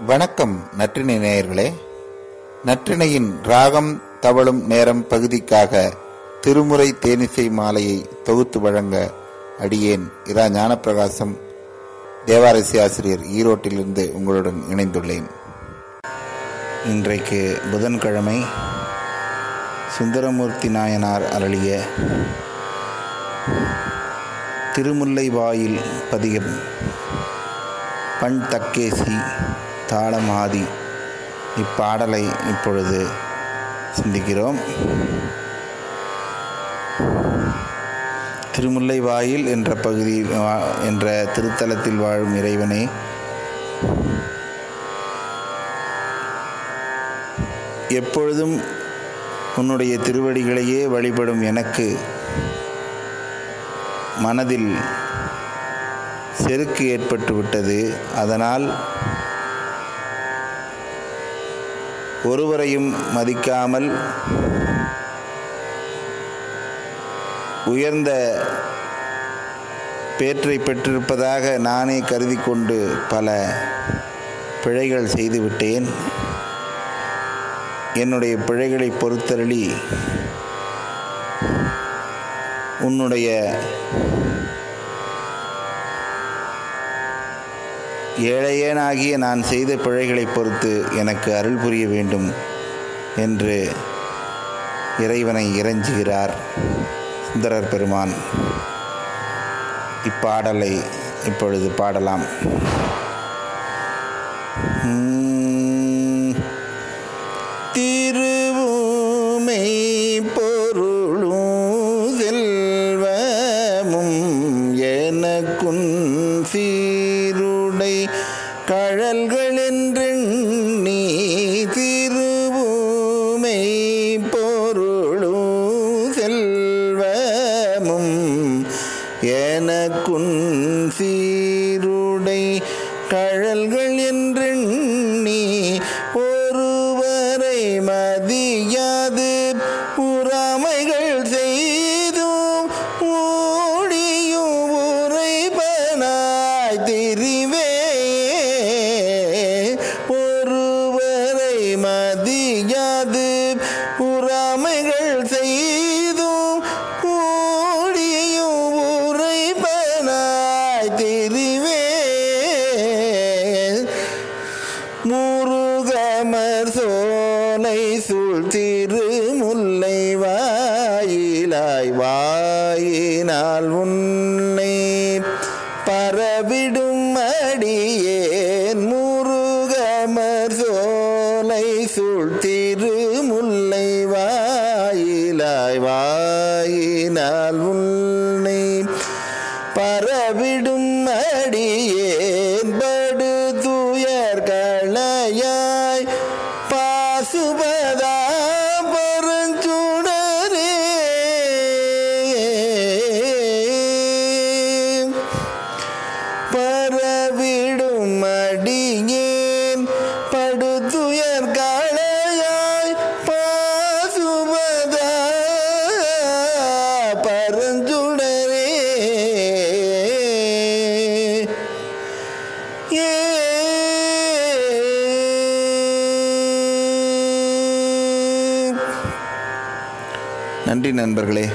வணக்கம் நற்றினை நேயர்களே. நற்றினையின் ராகம் தவழும் நேரம் பகுதிக்காக திருமுறை தேனிசை மாலையை தொகுத்து வழங்க அடியேன் இரா ஞானப்பிரகாசம். தேவாரசி ஆசிரியர் ஈரோட்டிலிருந்து உங்களுடன் இணைந்துள்ளேன். இன்றைக்கு புதன்கிழமை சுந்தரமூர்த்தி நாயனார் அருளிய திருமுல்லை வாயில் பதிகம் பண் தக்கேசி தாளமாதி இப்பாடலை இப்பொழுது சிந்திக்கிறோம். திருமுல்லை வாயில் என்ற பகுதி என்ற திருத்தலத்தில் வாழும் இறைவனே எப்பொழுதும் உன்னுடைய திருவடிகளையே வழிபடும் எனக்கு மனதில் செருக்கு ஏற்பட்டு விட்டது அதனால் ஒருவரையும் மதிக்காமல் உயர்ந்த பேற்றை பெற்றிருப்பதாக நானே கருதி கொண்டு பல பிழைகள் செய்துவிட்டேன். என்னுடைய பிழைகளை பொறுத்தருளி உன்னுடைய ஏழையேனாகிய நான் செய்த பிழைகளை பொறுத்து எனக்கு அருள் புரிய வேண்டும் என்று இறைவனை இறைஞ்சுகிறார் சுந்தரர் பெருமான். இப்பாடலை இப்பொழுது பாடலாம். கழல்கள் என்றெண்ணி திருவுமை பொருளும் செல்வமும் எனக்குன் சீருடை கழல்கள் என்று சோலை திரு முல்லை வாயிலாய் வாயினால் உன்னை பரவிடும் அடியேன் முருகமர் சோலை சூழ் திருமுல்லை வாயிலாய் வாயினால் உன்னை அடியேன் படு காளையாய் பாசுமத பாசுபதா பரஞ்சுடரே. ஏ. நன்றி நண்பர்களே.